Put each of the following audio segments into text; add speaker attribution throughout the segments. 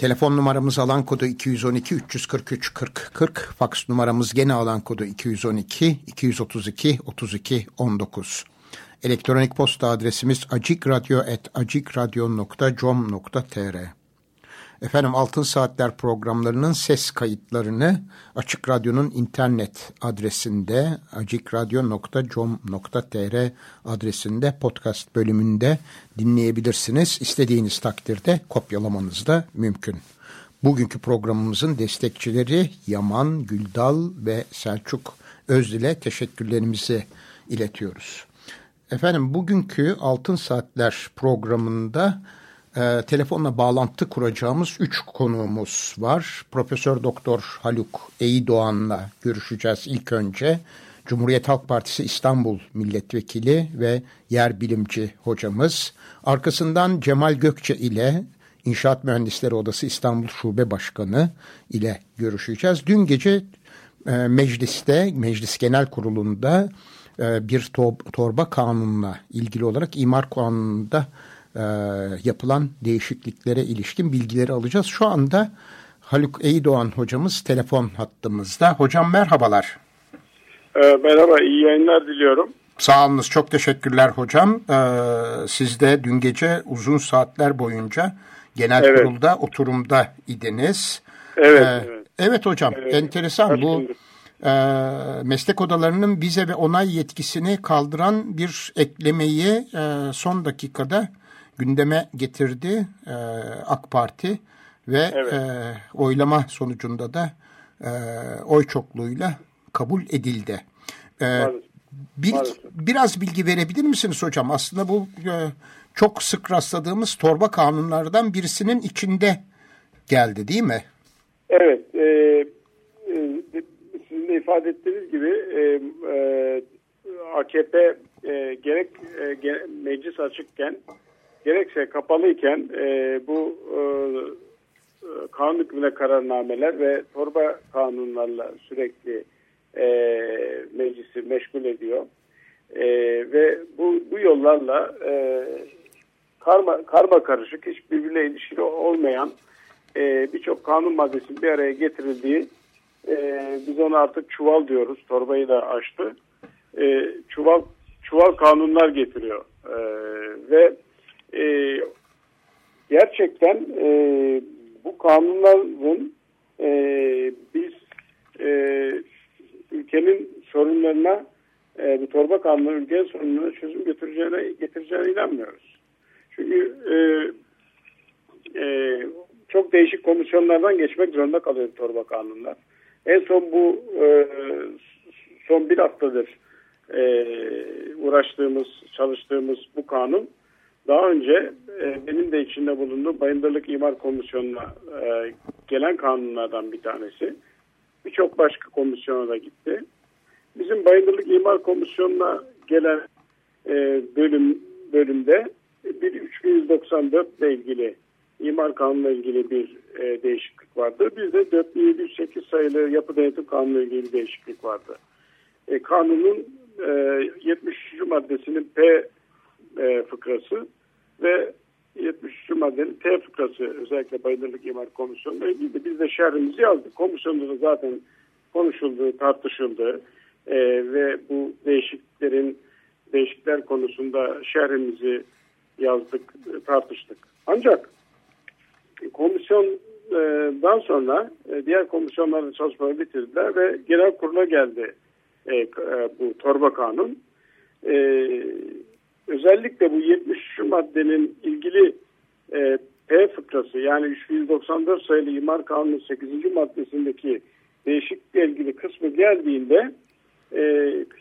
Speaker 1: Telefon numaramız alan kodu 212 343 40 40. Faks numaramız gene alan kodu 212 232 32 19. Elektronik posta adresimiz acikradyo.com.tr Efendim Altın Saatler programlarının ses kayıtlarını Açık Radyo'nun internet adresinde acikradyo.com.tr adresinde podcast bölümünde dinleyebilirsiniz. İstediğiniz takdirde kopyalamanız da mümkün. Bugünkü programımızın destekçileri Yaman, Güldal ve Selçuk Özdil'e teşekkürlerimizi iletiyoruz. Efendim bugünkü Altın Saatler programında e, telefonla bağlantı kuracağımız üç konuğumuz var. Profesör Doktor Haluk Eydoğan'la görüşeceğiz ilk önce. Cumhuriyet Halk Partisi İstanbul Milletvekili ve yer bilimci hocamız. Arkasından Cemal Gökçe ile İnşaat Mühendisleri Odası İstanbul Şube Başkanı ile görüşeceğiz. Dün gece e, mecliste, Meclis Genel Kurulu'nda e, bir torba kanunla ilgili olarak imar kanununda e, yapılan değişikliklere ilişkin bilgileri alacağız. Şu anda Haluk Eydoğan hocamız telefon hattımızda. Hocam merhabalar.
Speaker 2: E, merhaba, iyi yayınlar diliyorum.
Speaker 1: Sağ olunuz, çok teşekkürler hocam. Ee, siz de dün gece uzun saatler boyunca genel evet. kurulda oturumda idiniz.
Speaker 2: Evet, ee, evet.
Speaker 1: Evet hocam, evet. enteresan bu e, meslek odalarının vize ve onay yetkisini kaldıran bir eklemeyi e, son dakikada gündeme getirdi e, AK Parti ve evet. e, oylama sonucunda da e, oy çokluğuyla kabul edildi. E, bil, biraz bilgi verebilir misiniz hocam? Aslında bu e, çok sık rastladığımız torba kanunlardan birisinin içinde geldi değil mi?
Speaker 2: Evet. E, e, sizin de ifade ettiğiniz gibi e, e, AKP e, gerek e, meclis açıkken gerekse kapalıyken e, bu e, kanun hükmüne kararnameler ve torba kanunlarla sürekli e, meclisi meşgul ediyor. E, ve bu, bu yollarla e, karma, karma karışık, hiç birbirine ilişkili olmayan e, birçok kanun maddesinin bir araya getirildiği e, biz ona artık çuval diyoruz. Torbayı da açtı. E, çuval çuval kanunlar getiriyor. E, ve e, gerçekten e, bu kanunların e, biz e, ülkenin sorunlarına e, bu torba kanunu ülkenin sorunlarına çözüm getireceğine, getireceğine inanmıyoruz. Çünkü e, e, çok değişik komisyonlardan geçmek zorunda kalıyor torba kanunlar. En son bu e, son bir haftadır e, uğraştığımız, çalıştığımız bu kanun daha önce e, benim de içinde bulunduğum Bayındırlık İmar Komisyonu'na e, gelen kanunlardan bir tanesi. Birçok başka komisyona da gitti. Bizim Bayındırlık İmar Komisyonu'na gelen e, bölüm bölümde bir 3194 ile ilgili imar kanunuyla ilgili bir e, değişiklik vardı. Bizde 4708 sayılı yapı denetim kanunu ile ilgili değişiklik vardı. E, kanunun e, 73. maddesinin P e, fıkrası ve 73. maddenin T fıkrası özellikle Bayındırlık İmar Komisyonu'na ilgili biz de şerhimizi yazdık. Komisyonda da zaten konuşuldu, tartışıldı e, ve bu değişikliklerin değişiklikler konusunda şerhimizi yazdık, tartıştık. Ancak komisyondan sonra e, diğer komisyonların çalışmaları bitirdiler ve genel kurula geldi e, e, bu torba kanun. Özellikle bu 73. maddenin ilgili P fıkrası yani 3194 sayılı imar kanunu 8. maddesindeki değişiklikle ilgili kısmı geldiğinde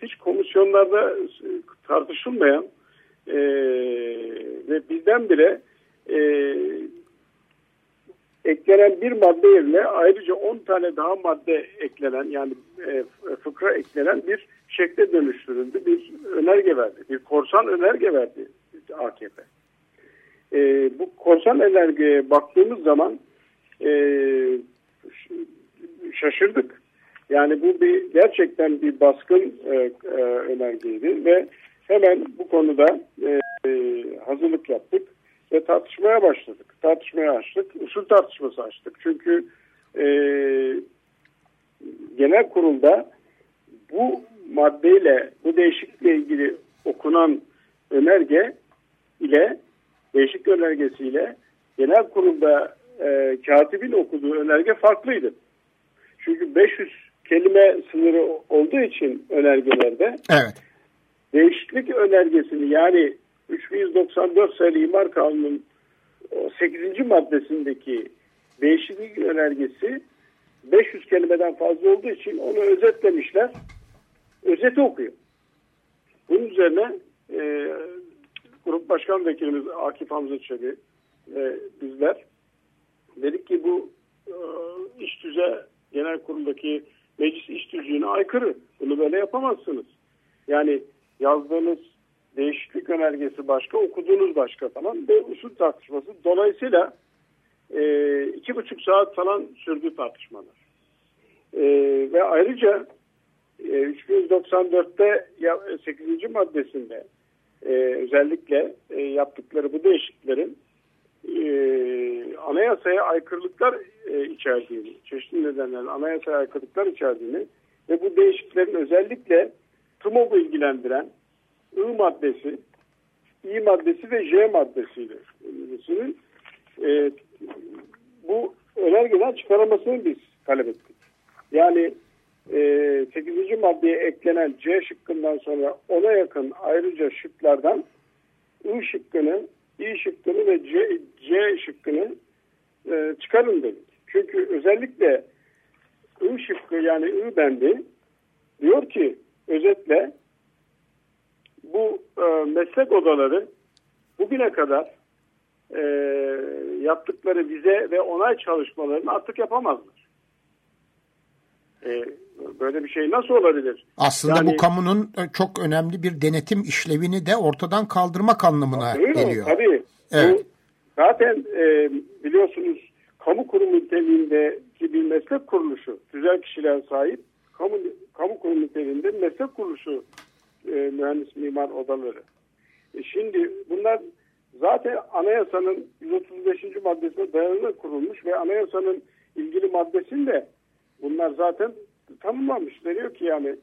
Speaker 2: hiç komisyonlarda tartışılmayan ve bizden bile eklenen bir madde yerine ayrıca 10 tane daha madde eklenen yani e, fıkra eklenen bir şekle dönüştürüldü. Bir önerge verdi. Bir korsan önerge verdi AKP. E, bu korsan önergeye baktığımız zaman e, şaşırdık. Yani bu bir gerçekten bir baskın e, e, önergeydi ve hemen bu konuda e, e, hazırlık yaptık ve tartışmaya başladık. Tartışmaya açtık. Usul tartışması açtık. Çünkü e, genel kurulda bu maddeyle, bu değişiklikle ilgili okunan önerge ile değişik önergesiyle genel kurulda e, katibin okuduğu önerge farklıydı. Çünkü 500 kelime sınırı olduğu için önergelerde
Speaker 1: evet.
Speaker 2: değişiklik önergesini yani 3194 sayılı imar kanunun 8. maddesindeki değişiklik önergesi 500 kelimeden fazla olduğu için onu özetlemişler. Özeti okuyor. Bunun üzerine e, Grup Başkan Vekilimiz Akif Hamza Çebi ve bizler dedik ki bu e, iş düze genel kuruldaki meclis iş düzüğüne aykırı. Bunu böyle yapamazsınız. Yani yazdığınız değişiklik önergesi başka, okuduğunuz başka falan ve usul tartışması. Dolayısıyla e, iki buçuk saat falan sürdü tartışmalar. E, ve ayrıca e, 394'te 8. maddesinde e, özellikle e, yaptıkları bu değişikliklerin e, anayasaya aykırılıklar e, içerdiğini, çeşitli nedenlerle anayasaya aykırılıklar içerdiğini ve bu değişikliklerin özellikle TMOB'u ilgilendiren I maddesi, İ maddesi ve J maddesiyle e, bu önergeden çıkarılmasını biz talep ettik. Yani e, 8. maddeye eklenen C şıkkından sonra ona yakın ayrıca şıklardan I şıkkını, İ şıkkını ve C, C şıkkını e, çıkarın dedik. Çünkü özellikle I şıkkı yani I bendi diyor ki özetle bu e, meslek odaları bugüne kadar e, yaptıkları vize ve onay çalışmalarını artık yapamazlar. E, böyle bir şey nasıl olabilir?
Speaker 1: Aslında yani, bu kamunun e, çok önemli bir denetim işlevini de ortadan kaldırmak anlamına geliyor.
Speaker 2: Tabii. Evet. Bu, zaten e, biliyorsunuz kamu kurumu niteliğindeki bir meslek kuruluşu, güzel kişiler sahip kamu, kamu kurumu niteliğinde meslek kuruluşu e, mühendis mimar odaları. E şimdi bunlar zaten anayasanın 135. maddesine dayanarak kurulmuş ve anayasanın ilgili maddesinde bunlar zaten tanımlanmış. Diyor ki yani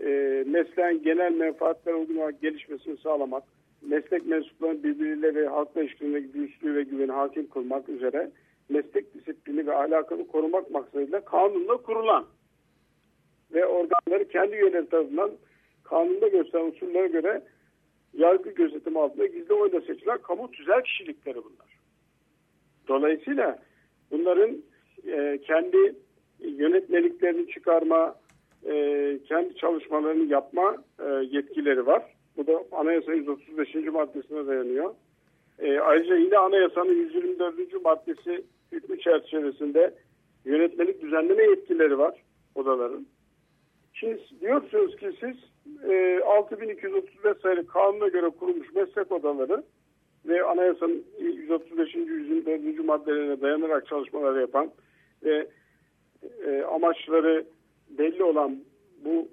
Speaker 2: e, mesleğin genel menfaatler uygulamak, gelişmesini sağlamak, meslek mensuplarının birbiriyle ve halkla ilişkilerindeki güçlüğü ve güveni hakim kılmak üzere meslek disiplini ve ahlakını korumak maksadıyla kanunla kurulan ve organları kendi tarafından kanunda gösteren usullere göre yargı gözetimi altında gizli oyla seçilen kamu tüzel kişilikleri bunlar. Dolayısıyla bunların e, kendi yönetmeliklerini çıkarma, e, kendi çalışmalarını yapma e, yetkileri var. Bu da anayasa 135. maddesine dayanıyor. E, ayrıca yine anayasanın 124. maddesi hükmü çerçevesinde yönetmelik düzenleme yetkileri var odaların. Şimdi diyorsunuz ki siz e, 6235 sayılı kanuna göre kurulmuş meslek odaları ve anayasanın 135. 124. maddelerine dayanarak çalışmalar yapan ve e, amaçları belli olan bu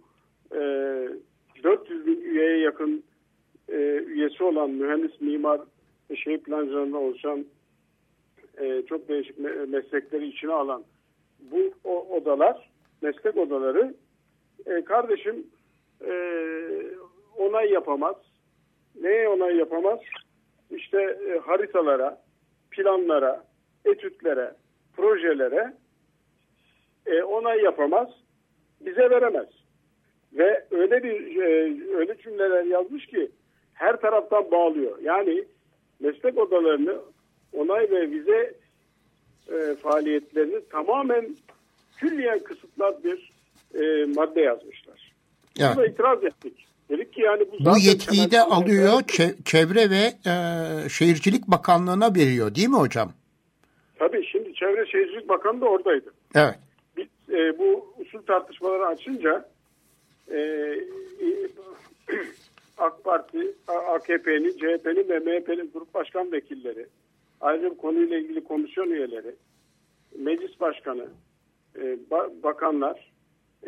Speaker 2: e, 400 bin üyeye yakın e, üyesi olan mühendis, mimar ve şehir plancılarından oluşan e, çok değişik me meslekleri içine alan bu o, odalar, meslek odaları e, kardeşim e, onay yapamaz. Neye onay yapamaz? İşte e, haritalara, planlara, etütlere, projelere e, onay yapamaz, bize veremez. Ve öyle bir e, öyle cümleler yazmış ki her taraftan bağlıyor. Yani meslek odalarını onay ve vize e, faaliyetlerini tamamen külliyen kısıtlar bir e, madde yazmışlar. Evet. Buna itiraz ettik. Dedik ki yani
Speaker 1: bu, bu yetkiyi de alıyor çevre ve e, şehircilik bakanlığına veriyor değil mi hocam?
Speaker 2: Tabii şimdi Çevre Şehircilik Bakanı da oradaydı.
Speaker 1: Evet.
Speaker 2: Biz e, bu usul tartışmaları açınca e, AK Parti, AKP'nin, CHP'nin ve MHP'nin grup başkan vekilleri, ayrıca bu konuyla ilgili komisyon üyeleri, meclis başkanı, e, bakanlar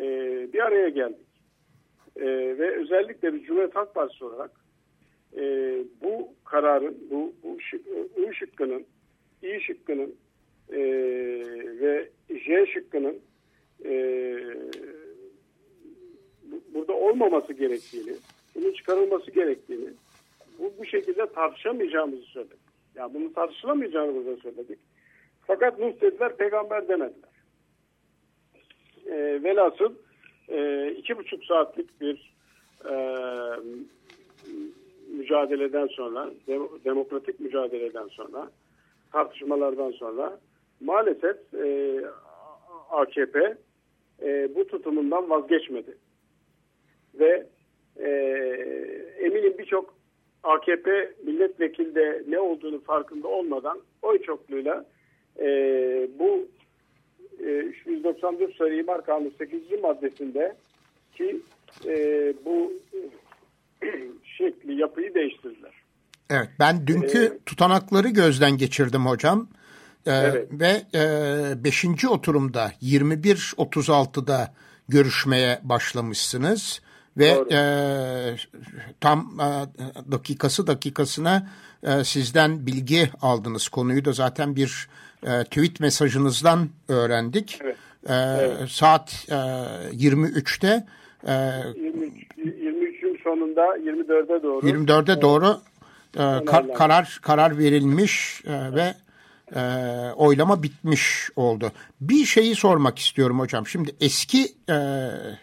Speaker 2: e, bir araya geldik. E, ve özellikle bir Cumhuriyet Halk Partisi olarak bu kararın, bu, bu şık, I şıkkının, İ şıkkının ve J şıkkının burada olmaması gerektiğini, bunun çıkarılması gerektiğini, bu, bu şekilde tartışamayacağımızı söyledik. Yani bunu tartışılamayacağımızı söyledik. Fakat Nuh dediler, peygamber demediler. E, velhasıl e, iki buçuk saatlik bir e, mücadeleden sonra, demokratik mücadeleden sonra, tartışmalardan sonra maalesef e, AKP e, bu tutumundan vazgeçmedi. Ve e, eminim birçok AKP milletvekili de ne olduğunu farkında olmadan oy çokluğuyla e, bu 394 sayı imar kanunu 8. maddesinde ki e, bu şekli yapıyı değiştirdiler.
Speaker 1: Evet ben dünkü ee, tutanakları gözden geçirdim hocam. Ee, evet. Ve 5. E, oturumda 21.36'da görüşmeye başlamışsınız. Ve e, tam e, dakikası dakikasına e, sizden bilgi aldınız. Konuyu da zaten bir e, tweet mesajınızdan öğrendik. Evet. E, evet. Saat e, 23'te
Speaker 2: e, 23, 23'ün sonunda 24'e doğru
Speaker 1: 24'e doğru e, kar, karar karar verilmiş e, ve e, oylama bitmiş oldu. Bir şeyi sormak istiyorum hocam. Şimdi eski e,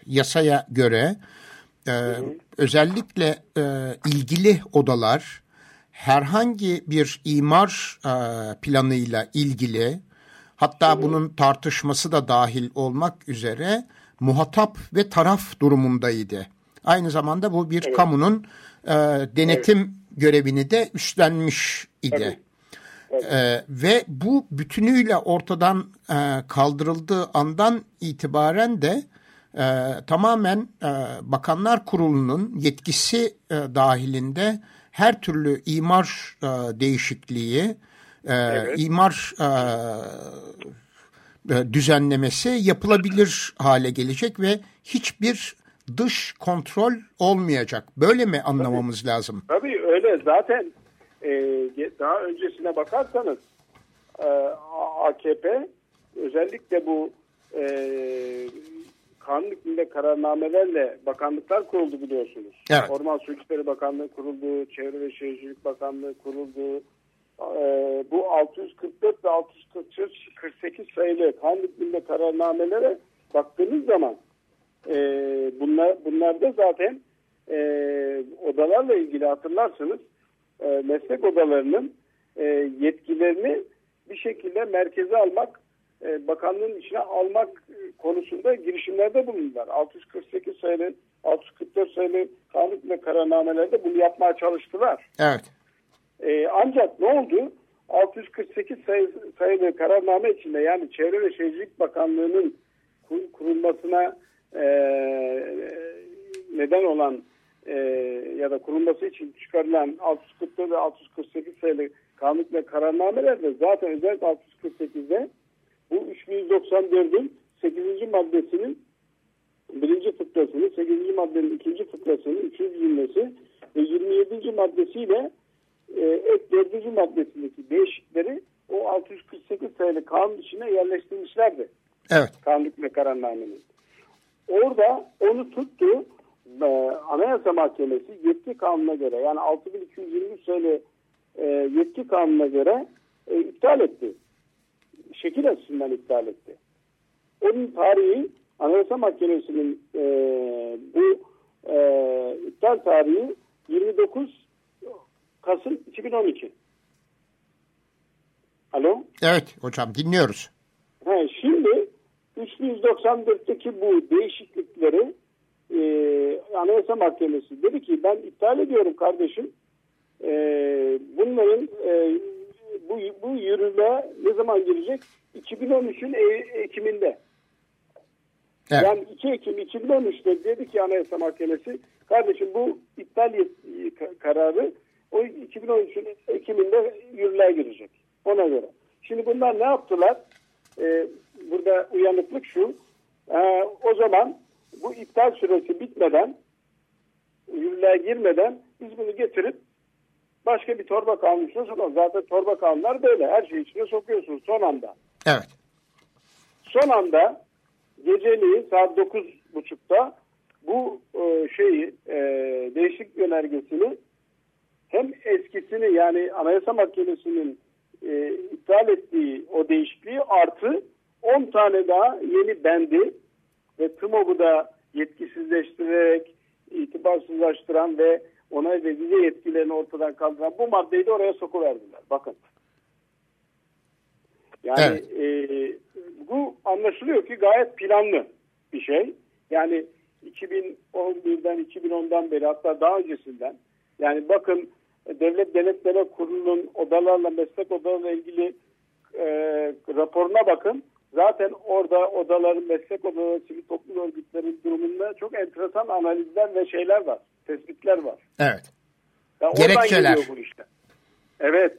Speaker 1: yasaya göre e, özellikle e, ilgili odalar herhangi bir imar e, planıyla ilgili hatta bunun tartışması da dahil olmak üzere muhatap ve taraf durumundaydı. Aynı zamanda bu bir evet. kamunun e, denetim evet. görevini de üstlenmiş idi. Evet. Evet. Ee, ve bu bütünüyle ortadan e, kaldırıldığı andan itibaren de e, tamamen e, Bakanlar Kurulu'nun yetkisi e, dahilinde her türlü imar e, değişikliği, e, evet. imar e, e, düzenlemesi yapılabilir hale gelecek ve hiçbir dış kontrol olmayacak. Böyle mi anlamamız
Speaker 2: tabii,
Speaker 1: lazım?
Speaker 2: Tabii öyle. Zaten e, daha öncesine bakarsanız e, AKP özellikle bu e, kanun hükmünde kararnamelerle bakanlıklar kuruldu biliyorsunuz. Evet. Orman Su İşleri Bakanlığı kuruldu, Çevre ve Şehircilik Bakanlığı kuruldu. Ee, bu 644 ve 648 sayılı kanun hükmünde kararnamelere baktığınız zaman e, bunlar bunlarda zaten e, odalarla ilgili hatırlarsınız e, meslek odalarının e, yetkilerini bir şekilde merkeze almak e, bakanlığın içine almak konusunda girişimlerde bulundular. 648 sayılı, 644 sayılı kanun ve kararnamelerde bunu yapmaya çalıştılar.
Speaker 1: Evet.
Speaker 2: E, ancak ne oldu? 648 sayı, sayılı kararname içinde yani Çevre ve Şehircilik Bakanlığı'nın kurulmasına e, neden olan e, ya da kurulması için çıkarılan 644 ve 648 sayılı kanun ve kararnamelerde zaten özellikle 648'de bu 3194'ün 8. maddesinin birinci fıkrasını, 8. maddenin ikinci fıkrasının üçüncü cümlesi ve 27. maddesiyle e, ek 4. maddesindeki değişikleri o 648 sayılı kanun içine yerleştirmişlerdi.
Speaker 1: Evet.
Speaker 2: Kanun hükmü kararnamenin. Orada onu tuttu e, Anayasa Mahkemesi yetki kanununa göre yani 6220 sayılı e, yetki kanununa göre e, iptal etti şekil açısından iptal etti. Onun tarihi Anayasa Mahkemesi'nin e, bu e, iptal tarihi 29 Kasım 2012. Alo?
Speaker 1: Evet hocam dinliyoruz.
Speaker 2: He, şimdi 394'teki bu değişiklikleri e, Anayasa Mahkemesi dedi ki ben iptal ediyorum kardeşim. E, bunların e, bu, bu yürürlüğe ne zaman girecek? 2013'ün e Ekim'inde. Evet. Yani 2 Ekim 2013'te dedi ki Anayasa Mahkemesi kardeşim bu iptal kararı o 2013'ün Ekim'inde yürürlüğe girecek. Ona göre. Şimdi bunlar ne yaptılar? Ee, burada uyanıklık şu. Ee, o zaman bu iptal süresi bitmeden yürürlüğe girmeden biz bunu getirip başka bir torba kanun içine sokalım. Zaten torba kanunlar böyle. Her şeyi içine sokuyorsunuz son anda.
Speaker 1: Evet.
Speaker 2: Son anda geceliği saat 9.30'da bu e, şeyi e, değişik yönergesini hem eskisini yani Anayasa Mahkemesi'nin e, iptal ettiği o değişikliği artı 10 tane daha yeni bendi ve TMOB'u da yetkisizleştirerek itibarsızlaştıran ve onay ve vize yetkilerini ortadan kaldıran bu maddeyi de oraya sokuverdiler. Bakın. Yani evet. e, bu anlaşılıyor ki gayet planlı bir şey. Yani 2011'den 2010'dan beri hatta daha öncesinden yani bakın Devlet Denetleme Kurulu'nun odalarla meslek odalarla ilgili e, raporuna bakın. Zaten orada odaların, meslek odaları, sivil toplum örgütlerinin durumunda çok enteresan analizler ve şeyler var. Tespitler var.
Speaker 1: Evet.
Speaker 2: Yani Gerekçeler. bu işte. Evet.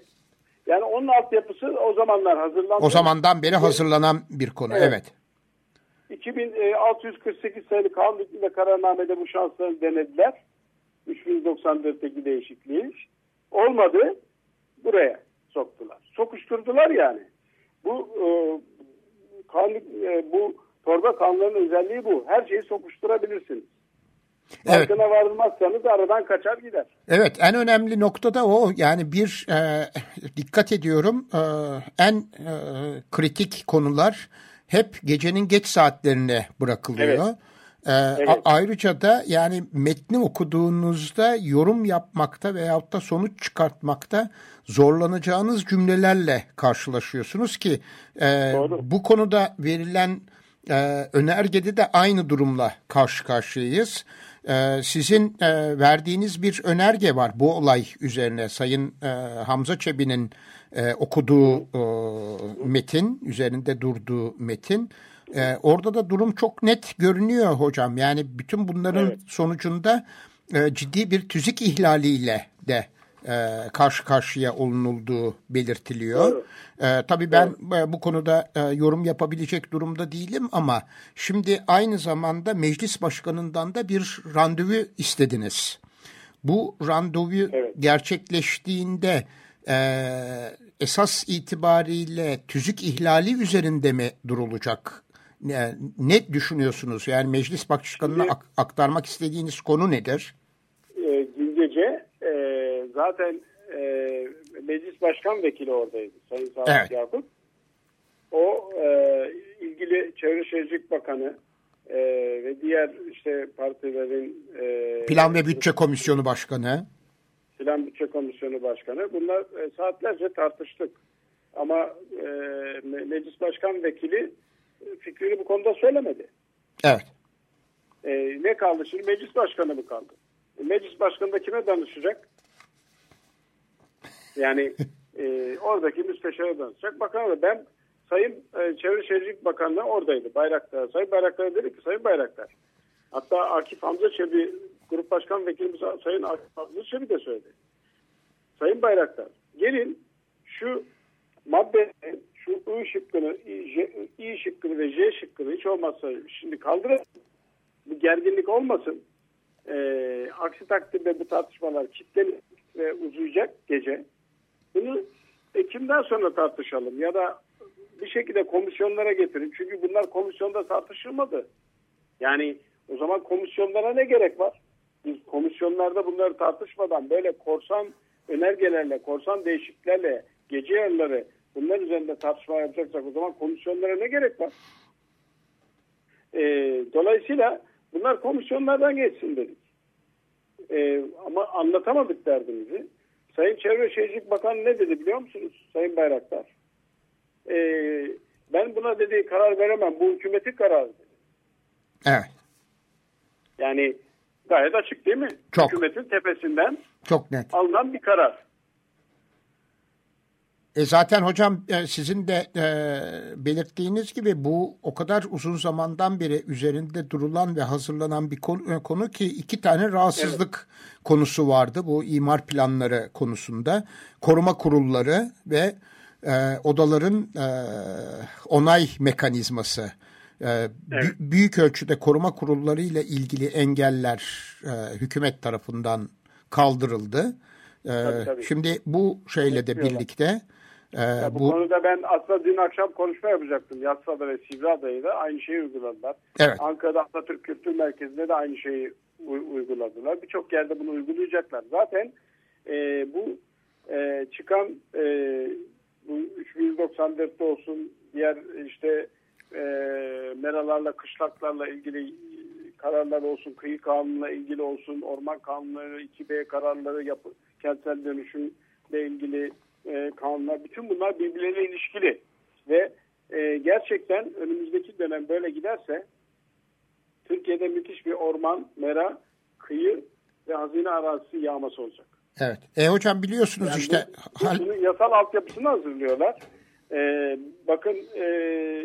Speaker 2: Yani onun altyapısı o zamanlar hazırlandı.
Speaker 1: O zamandan beri hazırlanan bir konu. Evet. evet.
Speaker 2: 2648 sayılı kanun hükmünde kararnamede bu şansları denediler. 394'teki değişikliği. Olmadı. Buraya soktular. Sokuşturdular yani. Bu e, kanun, e, bu torba kanunların özelliği bu. Her şeyi sokuşturabilirsiniz. Evet. Farkına varılmazsanız aradan kaçar gider.
Speaker 1: Evet en önemli nokta da o. Yani bir e, dikkat ediyorum e, en e, kritik konular hep gecenin geç saatlerine bırakılıyor. Evet. Ee, evet. Ayrıca da yani metni okuduğunuzda yorum yapmakta veyahut da sonuç çıkartmakta zorlanacağınız cümlelerle karşılaşıyorsunuz ki e, bu konuda verilen e, önergede de aynı durumla karşı karşıyayız. E, sizin e, verdiğiniz bir önerge var bu olay üzerine Sayın e, Hamza Çebi'nin e, okuduğu e, metin, üzerinde durduğu metin. Orada da durum çok net görünüyor hocam. Yani bütün bunların evet. sonucunda ciddi bir tüzük ihlaliyle de e, karşı karşıya olunulduğu belirtiliyor. E, tabii ben e, bu konuda e, yorum yapabilecek durumda değilim ama şimdi aynı zamanda meclis başkanından da bir randevu istediniz. Bu randevu evet. gerçekleştiğinde e, esas itibariyle tüzük ihlali üzerinde mi durulacak? Ne, ne düşünüyorsunuz? Yani meclis başkanına ak aktarmak istediğiniz konu nedir?
Speaker 2: E, dün gece e, zaten e, meclis başkan vekili oradaydı Sayın Sadık evet. Yakup. O e, ilgili Çevre Şehircilik Bakanı e, ve diğer işte partilerin
Speaker 1: e, Plan ve Bütçe Komisyonu Başkanı
Speaker 2: Plan Bütçe Komisyonu Başkanı. Bunlar e, saatlerce tartıştık. Ama e, Meclis Başkan Vekili fikrini bu konuda söylemedi.
Speaker 1: Evet.
Speaker 2: E, ne kaldı şimdi? Meclis Başkanı mı kaldı? E, meclis Başkanı da kime danışacak? Yani e, oradaki müsteşara danışacak. Bakan da ben Sayın e, Çevre Şehircilik Bakanlığı oradaydı. Bayraktar. Sayın Bayraktar dedi ki Sayın Bayraktar. Hatta Akif Hamza Çebi Grup Başkan Vekilimiz Sayın Akif Çebi de söyledi. Sayın Bayraktar gelin şu madde şu I şıkkını, I, I şıkkını ve J şıkkını hiç olmazsa şimdi kaldırın. Bu gerginlik olmasın. Ee, aksi takdirde bu tartışmalar kitlenir ve uzayacak gece. Bunu Ekim'den sonra tartışalım ya da bir şekilde komisyonlara getirin. Çünkü bunlar komisyonda tartışılmadı. Yani o zaman komisyonlara ne gerek var? Biz komisyonlarda bunları tartışmadan böyle korsan önergelerle, korsan değişikliklerle gece yarıları bunlar üzerinde tartışma yapacaksak o zaman komisyonlara ne gerek var? E, dolayısıyla bunlar komisyonlardan geçsin dedik. E, ama anlatamadık derdimizi. Sayın Çevre Şehircilik Bakanı ne dedi biliyor musunuz Sayın Bayraktar? E, ben buna dedi karar veremem. Bu hükümetin kararı dedi.
Speaker 1: Evet.
Speaker 2: Yani gayet açık değil mi?
Speaker 1: Çok.
Speaker 2: Hükümetin tepesinden
Speaker 1: çok net
Speaker 2: alınan bir karar.
Speaker 1: E zaten hocam e, sizin de e, belirttiğiniz gibi bu o kadar uzun zamandan beri üzerinde durulan ve hazırlanan bir konu, e, konu ki iki tane rahatsızlık evet. konusu vardı bu imar planları konusunda. Koruma kurulları ve e, odaların e, onay mekanizması. E, evet. Büyük ölçüde koruma kurulları ile ilgili engeller e, hükümet tarafından kaldırıldı. Tabii, tabii. Şimdi bu şeyle de birlikte
Speaker 2: ee, ya bu, bu konuda ben aslında dün akşam konuşma yapacaktım. Yassıada ve Sivriada'yı da aynı şeyi uyguladılar. Evet. Ankara'da Atatürk Kültür Merkezi'nde de aynı şeyi uyguladılar. Birçok yerde bunu uygulayacaklar. Zaten e, bu e, çıkan e, bu 3194'te olsun diğer işte e, meralarla, kışlaklarla ilgili kararlar olsun, kıyı kanununa ilgili olsun, orman kanunları, 2B kararları, yapı, kentsel dönüşümle ilgili e, kanunlar bütün bunlar birbirleriyle ilişkili ve e, gerçekten önümüzdeki dönem böyle giderse Türkiye'de müthiş bir orman, mera, kıyı ve hazine arazisi yağması olacak.
Speaker 1: Evet. E hocam biliyorsunuz yani işte.
Speaker 2: Bu, hal... Bunun yasal altyapısını hazırlıyorlar. Ee, bakın e,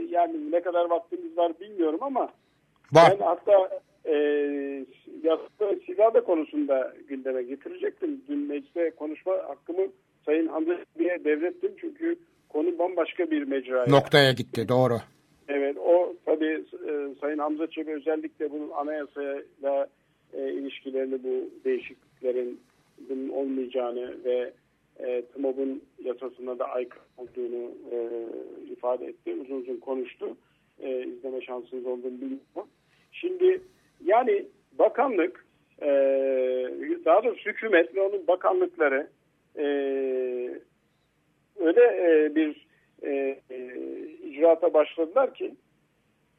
Speaker 2: yani ne kadar vaktimiz var bilmiyorum ama var. ben hatta e, yasa silahda konusunda gündeme getirecektim. Dün mecliste konuşma hakkımı Sayın Hamza Çebi'ye devrettim çünkü konu bambaşka bir mecraya.
Speaker 1: Noktaya gitti doğru.
Speaker 2: Evet o tabii e, Sayın Hamza Çebi özellikle bunun anayasayla e, ilişkilerini bu değişikliklerin bunun olmayacağını ve e, TMOB'un yasasına da aykırı olduğunu e, ifade etti. Uzun uzun konuştu. E, izleme şansınız olduğunu bilmiyorum. Şimdi yani bakanlık e, daha doğrusu hükümet ve onun bakanlıkları e, öyle e, bir e, e, icraata başladılar ki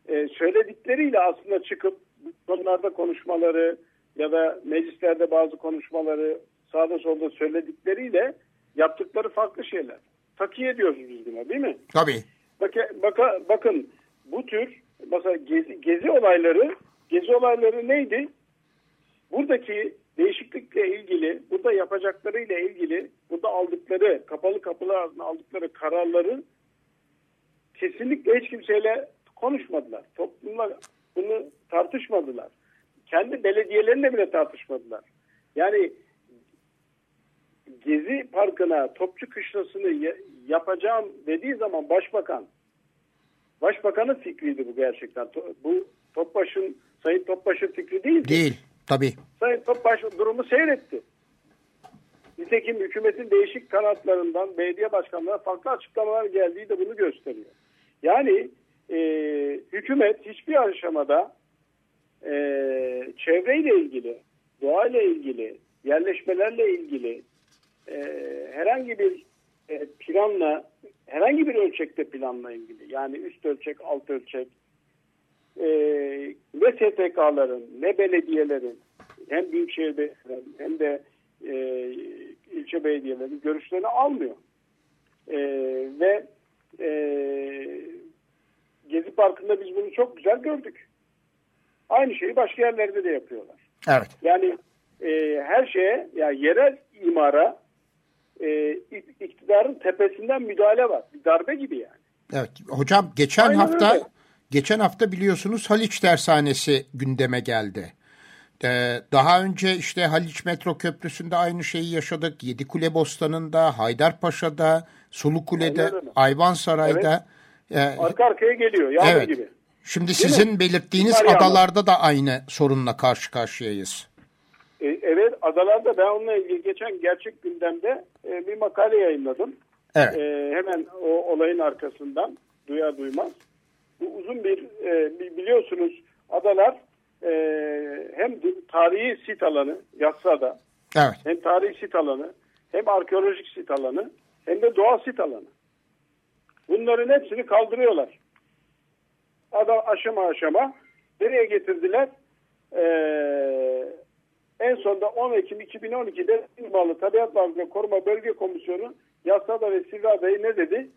Speaker 2: e, söyledikleriyle aslında çıkıp konularda konuşmaları ya da meclislerde bazı konuşmaları sağda solda söyledikleriyle yaptıkları farklı şeyler. Takiye ediyoruz biz buna değil mi?
Speaker 1: Tabii.
Speaker 2: Bak, baka, bakın bu tür mesela gezi, gezi olayları gezi olayları neydi? Buradaki değişiklikle ilgili, burada yapacaklarıyla ilgili, burada aldıkları, kapalı kapılar altında aldıkları kararları kesinlikle hiç kimseyle konuşmadılar. Toplumla bunu tartışmadılar. Kendi belediyelerinde bile tartışmadılar. Yani Gezi Parkı'na Topçu Kışlası'nı yapacağım dediği zaman başbakan, başbakanın fikriydi bu gerçekten. Bu Topbaş'ın, Sayın Topbaş'ın fikri değil.
Speaker 1: Değil. Tabii.
Speaker 2: Sayın Topbaş durumu seyretti. Nitekim hükümetin değişik kanatlarından belediye başkanlarına farklı açıklamalar geldiği de bunu gösteriyor. Yani e, hükümet hiçbir aşamada e, çevreyle ilgili, doğayla ilgili, yerleşmelerle ilgili e, herhangi bir e, planla, herhangi bir ölçekte planla ilgili yani üst ölçek, alt ölçek, e, ne STK'ların ne belediyelerin hem büyükşehir belediyelerinin hem de e, ilçe belediyelerinin görüşlerini almıyor. E, ve e, Gezi Parkı'nda biz bunu çok güzel gördük. Aynı şeyi başka yerlerde de yapıyorlar.
Speaker 1: Evet.
Speaker 2: Yani e, her şeye yani yerel imara e, iktidarın tepesinden müdahale var. Bir darbe gibi yani.
Speaker 1: Evet. Hocam geçen Aynen hafta öyle. Geçen hafta biliyorsunuz Haliç Tersanesi gündeme geldi. Ee, daha önce işte Haliç Metro Köprüsü'nde aynı şeyi yaşadık. Yedikule Bostanı'nda, Haydarpaşa'da, Sulukule'de, Ayvansaray'da.
Speaker 2: Evet. Ee, Arka arkaya geliyor yağmur evet. gibi.
Speaker 1: Şimdi Değil sizin mi? belirttiğiniz Bunlar adalarda yağmur. da aynı sorunla karşı karşıyayız.
Speaker 2: E, evet adalarda ben onunla ilgili geçen gerçek gündemde e, bir makale yayınladım. Evet. E, hemen o olayın arkasından duyar duymaz bu uzun bir e, biliyorsunuz adalar e, hem tarihi sit alanı Yassıada evet. hem tarihi sit alanı hem arkeolojik sit alanı hem de doğal sit alanı. Bunların hepsini kaldırıyorlar. Ada aşama aşama nereye getirdiler? Ee, en sonunda 10 Ekim 2012'de İzmirli Tabiat Varlığı Koruma Bölge Komisyonu Yassıada ve Sivriada'yı ne dedi?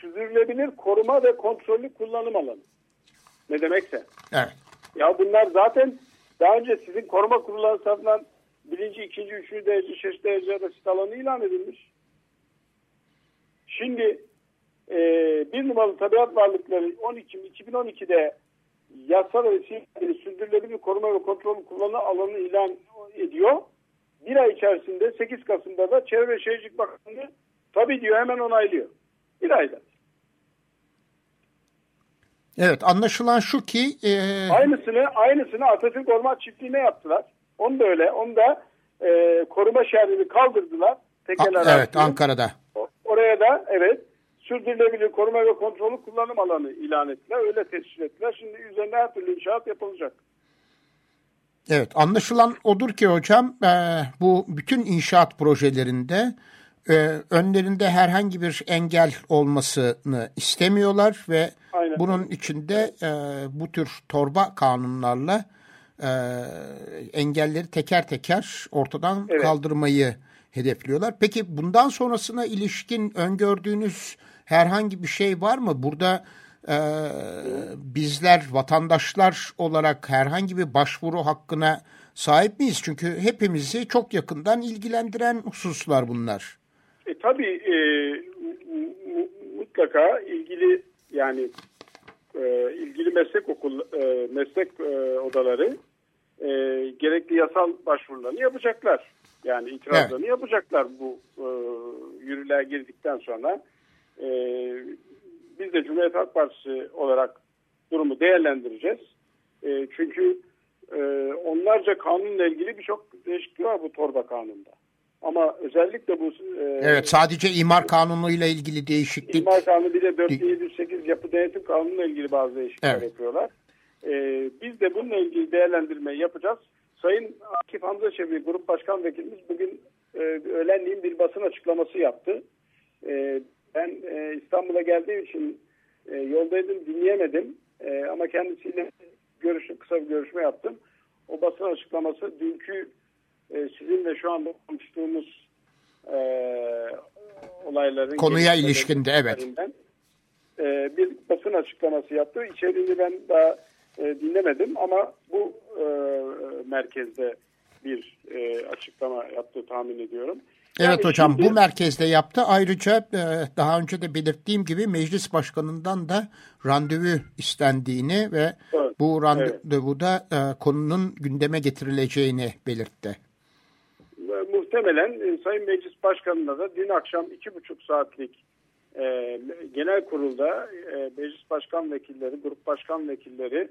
Speaker 2: Sürdürülebilir koruma ve kontrollü kullanım alanı. Ne demekse.
Speaker 1: Evet.
Speaker 2: Ya bunlar zaten daha önce sizin koruma kurulları tarafından birinci, ikinci, üçüncü derece, şeş derece sit alanı ilan edilmiş. Şimdi e, bir numaralı tabiat varlıkları 12 2012'de yasal ve sürdürülebilir koruma ve kontrol kullanı alanı ilan ediyor. Bir ay içerisinde 8 Kasım'da da Çevre Şehircilik Bakanlığı tabii diyor hemen onaylıyor. Bir ayda.
Speaker 1: Evet anlaşılan şu ki... E...
Speaker 2: Aynısını aynısını Atatürk Orman Çiftliği'ne yaptılar. Onu da öyle. Onu da e, koruma şerrini kaldırdılar.
Speaker 1: Tekel A, evet Ankara'da.
Speaker 2: Oraya da evet sürdürülebilir koruma ve kontrolü kullanım alanı ilan ettiler. Öyle tescil ettiler. Şimdi üzerinde her türlü inşaat yapılacak.
Speaker 1: Evet anlaşılan odur ki hocam e, bu bütün inşaat projelerinde e, önlerinde herhangi bir engel olmasını istemiyorlar ve Aynen. bunun içinde e, bu tür torba kanunlarla e, engelleri teker teker ortadan evet. kaldırmayı hedefliyorlar. Peki bundan sonrasına ilişkin öngördüğünüz herhangi bir şey var mı? Burada e, bizler vatandaşlar olarak herhangi bir başvuru hakkına sahip miyiz? Çünkü hepimizi çok yakından ilgilendiren hususlar bunlar.
Speaker 2: E, tabii e, mutlaka ilgili yani e, ilgili meslek okul e, meslek e, odaları e, gerekli yasal başvurularını yapacaklar. Yani itirazlarını evet. yapacaklar bu e, yürürlüğe girdikten sonra. E, biz de Cumhuriyet Halk Partisi olarak durumu değerlendireceğiz. E, çünkü e, onlarca kanunla ilgili birçok değişiklik var bu torba kanunda. Ama özellikle bu...
Speaker 1: E, evet sadece imar kanunuyla ilgili değişiklik.
Speaker 2: İmar kanunu bir de 4708 yapı denetim kanunuyla ilgili bazı değişiklikler evet. yapıyorlar. E, biz de bununla ilgili değerlendirmeyi yapacağız. Sayın Akif Hamza Çebi Grup Başkan Vekilimiz bugün e, öğlenliğin bir basın açıklaması yaptı. E, ben e, İstanbul'a geldiğim için e, yoldaydım dinleyemedim. E, ama kendisiyle görüşüm, kısa bir görüşme yaptım. O basın açıklaması dünkü e, sizinle şu anda konuştuğumuz e, olayların
Speaker 1: konuya ilişkinde evet.
Speaker 2: E, bir basın açıklaması yaptı. İçeriğini ben daha e, dinlemedim ama bu e, merkezde bir e, açıklama yaptığı tahmin ediyorum.
Speaker 1: Evet yani hocam şimdi, bu merkezde yaptı. Ayrıca e, daha önce de belirttiğim gibi meclis başkanından da randevu istendiğini ve evet, bu randevuda evet. konunun gündeme getirileceğini belirtti.
Speaker 2: Muhtemelen e, Sayın Meclis Başkanı'na da dün akşam iki buçuk saatlik e, genel kurulda e, meclis başkan vekilleri, grup başkan vekilleri,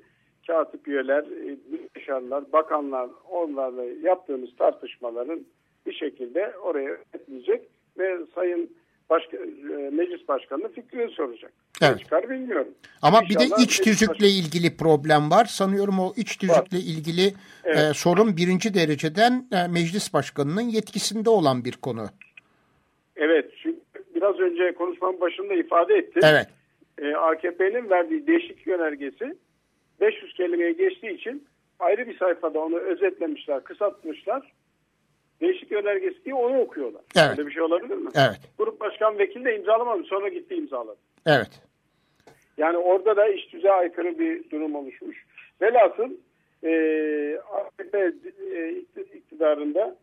Speaker 2: katip üyeler, e, bakanlar onlarla yaptığımız tartışmaların bir şekilde oraya edilecek ve Sayın Başka, e, Meclis Başkanı'nın fikrini soracak. Evet. Çıkar bilmiyorum.
Speaker 1: Ama İnşallah bir de iç tüzükle ilgili problem var. Sanıyorum o iç tüzükle var. ilgili e, evet. e, sorun birinci dereceden e, Meclis Başkanı'nın yetkisinde olan bir konu.
Speaker 2: Evet. Çünkü biraz önce konuşmamın başında ifade ettim.
Speaker 1: Evet.
Speaker 2: E, AKP'nin verdiği değişik yönergesi 500 kelimeye geçtiği için ayrı bir sayfada onu özetlemişler, kısaltmışlar değişik önergesi diye onu okuyorlar. Evet. Öyle bir şey olabilir mi?
Speaker 1: Evet.
Speaker 2: Grup başkan vekili de imzalamadı. Sonra gitti imzaladı.
Speaker 1: Evet.
Speaker 2: Yani orada da iş düzeye aykırı bir durum oluşmuş. Velhasıl e, AKP e, iktidarında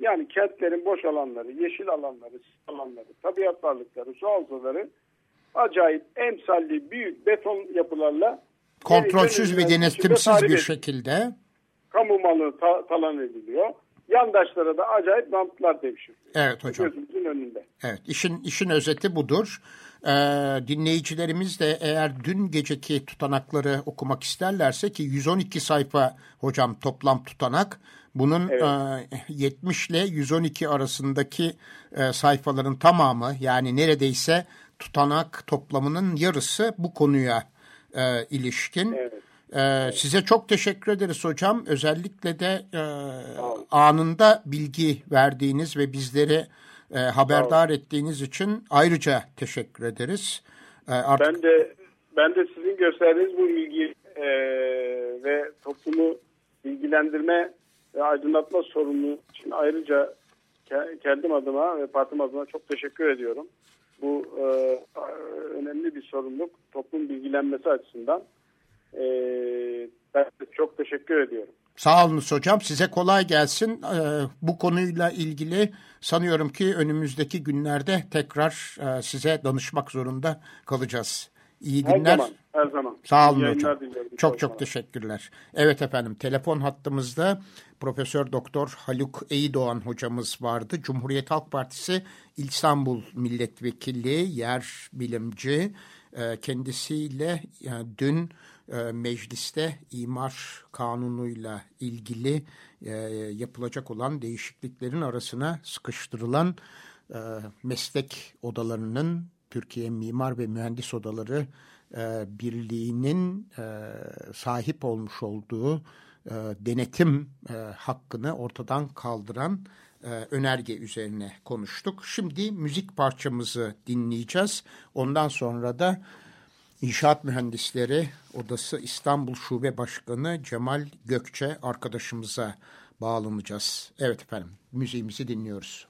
Speaker 2: yani kentlerin boş alanları, yeşil alanları, alanları, tabiat varlıkları, su havzaları acayip emsalli büyük beton yapılarla
Speaker 1: kontrolsüz ve denetimsiz bir şekilde
Speaker 2: kamu malı ta talan ediliyor yandaşlara da acayip rantlar devşirdi.
Speaker 1: Evet hocam.
Speaker 2: Gözümüzün önünde.
Speaker 1: Evet işin işin özeti budur. Ee, dinleyicilerimiz de eğer dün geceki tutanakları okumak isterlerse ki 112 sayfa hocam toplam tutanak. Bunun evet. e, 70 ile 112 arasındaki e, sayfaların tamamı yani neredeyse tutanak toplamının yarısı bu konuya e, ilişkin. Evet. Ee, size çok teşekkür ederiz hocam. Özellikle de e, anında bilgi verdiğiniz ve bizleri e, haberdar ettiğiniz için ayrıca teşekkür ederiz.
Speaker 2: E, artık... Ben de ben de sizin gösterdiğiniz bu ilgi e, ve toplumu bilgilendirme ve aydınlatma sorumluluğu için ayrıca kendim adıma ve partim adına çok teşekkür ediyorum. Bu e, önemli bir sorumluluk toplum bilgilenmesi açısından. Ee, ben çok teşekkür ediyorum.
Speaker 1: Sağ olunuz hocam. Size kolay gelsin. Ee, bu konuyla ilgili sanıyorum ki önümüzdeki günlerde tekrar e, size danışmak zorunda kalacağız. İyi günler.
Speaker 2: Her zaman. Her zaman.
Speaker 1: Sağ olun hocam. Çok çok teşekkürler. Evet efendim telefon hattımızda Profesör Doktor Haluk Eydoğan hocamız vardı. Cumhuriyet Halk Partisi İstanbul Milletvekili, yer bilimci. Ee, kendisiyle yani dün e, mecliste imar kanunuyla ilgili e, yapılacak olan değişikliklerin arasına sıkıştırılan e, meslek odalarının Türkiye Mimar ve Mühendis Odaları Birliği'nin sahip olmuş olduğu denetim hakkını ortadan kaldıran önerge üzerine konuştuk. Şimdi müzik parçamızı dinleyeceğiz. Ondan sonra da İnşaat Mühendisleri Odası İstanbul Şube Başkanı Cemal Gökçe arkadaşımıza bağlanacağız. Evet efendim müziğimizi dinliyoruz.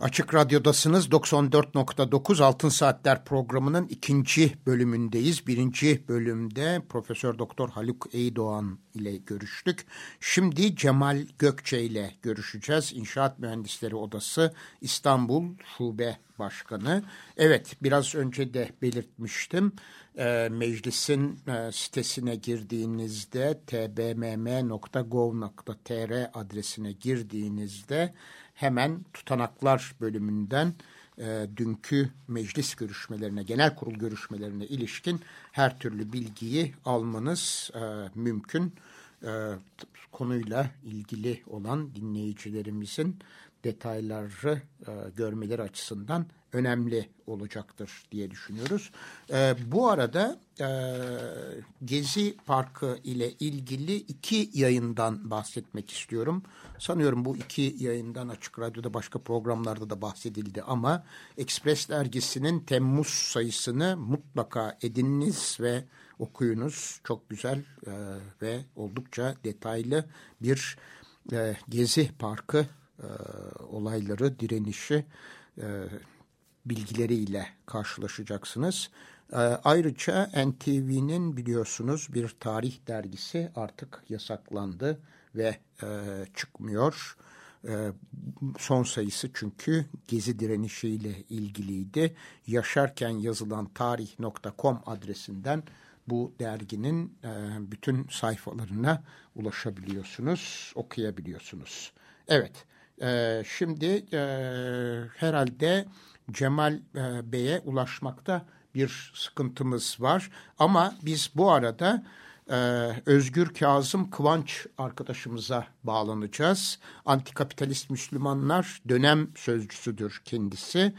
Speaker 1: Açık Radyo'dasınız. 94.9 Altın Saatler programının ikinci bölümündeyiz. Birinci bölümde Profesör Doktor Haluk Eydoğan ile görüştük. Şimdi Cemal Gökçe ile görüşeceğiz. İnşaat Mühendisleri Odası İstanbul Şube Başkanı. Evet biraz önce de belirtmiştim. E, meclisin e, sitesine girdiğinizde tbmm.gov.tr adresine girdiğinizde hemen tutanaklar bölümünden e, dünkü meclis görüşmelerine, genel kurul görüşmelerine ilişkin her türlü bilgiyi almanız e, mümkün. E, konuyla ilgili olan dinleyicilerimizin detayları e, görmeleri açısından önemli olacaktır diye düşünüyoruz. E, bu arada e, Gezi Parkı ile ilgili iki yayından bahsetmek istiyorum. Sanıyorum bu iki yayından Açık Radyo'da başka programlarda da bahsedildi ama Express dergisinin Temmuz sayısını mutlaka edininiz ve okuyunuz. Çok güzel e, ve oldukça detaylı bir e, Gezi Parkı e, olayları, direnişi e, bilgileriyle karşılaşacaksınız. E, ayrıca NTV'nin biliyorsunuz bir tarih dergisi artık yasaklandı ve e, çıkmıyor. E, son sayısı çünkü gezi direnişiyle ilgiliydi. Yaşarken yazılan tarih.com adresinden bu derginin e, bütün sayfalarına ulaşabiliyorsunuz, okuyabiliyorsunuz. Evet, e, şimdi e, herhalde Cemal e, Bey'e ulaşmakta bir sıkıntımız var. Ama biz bu arada e, Özgür Kazım Kıvanç arkadaşımıza bağlanacağız. Antikapitalist Müslümanlar dönem sözcüsüdür kendisi.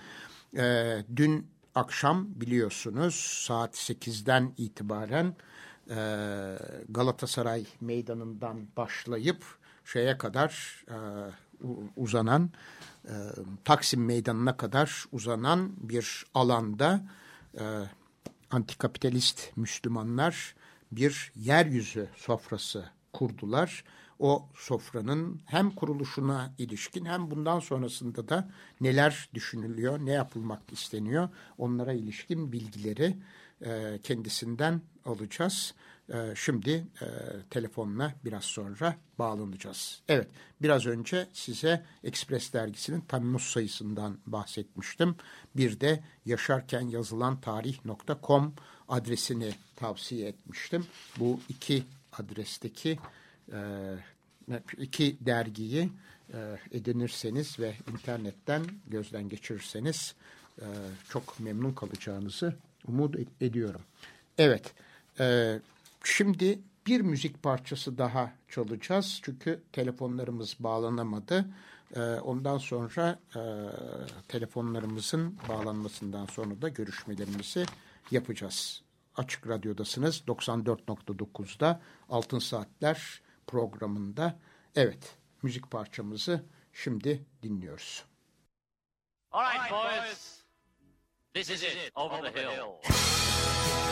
Speaker 1: E, dün akşam biliyorsunuz saat 8'den itibaren e, Galatasaray meydanından başlayıp şeye kadar e, uzanan e, Taksim meydanına kadar uzanan bir alanda e, antikapitalist Müslümanlar bir yeryüzü sofrası kurdular o sofranın hem kuruluşuna ilişkin hem bundan sonrasında da neler düşünülüyor, ne yapılmak isteniyor onlara ilişkin bilgileri e, kendisinden alacağız. E, şimdi e, telefonla biraz sonra bağlanacağız. Evet biraz önce size Express dergisinin Temmuz sayısından bahsetmiştim. Bir de yaşarken yazılan tarih.com adresini tavsiye etmiştim. Bu iki adresteki e, iki dergiyi e, edinirseniz ve internetten gözden geçirirseniz çok memnun kalacağınızı umut ediyorum. Evet, şimdi bir müzik parçası daha çalacağız çünkü telefonlarımız bağlanamadı. Ondan sonra telefonlarımızın bağlanmasından sonra da görüşmelerimizi yapacağız. Açık Radyo'dasınız 94.9'da Altın Saatler programında. Evet, müzik parçamızı şimdi dinliyoruz. All right, boys. This is it, over the hill.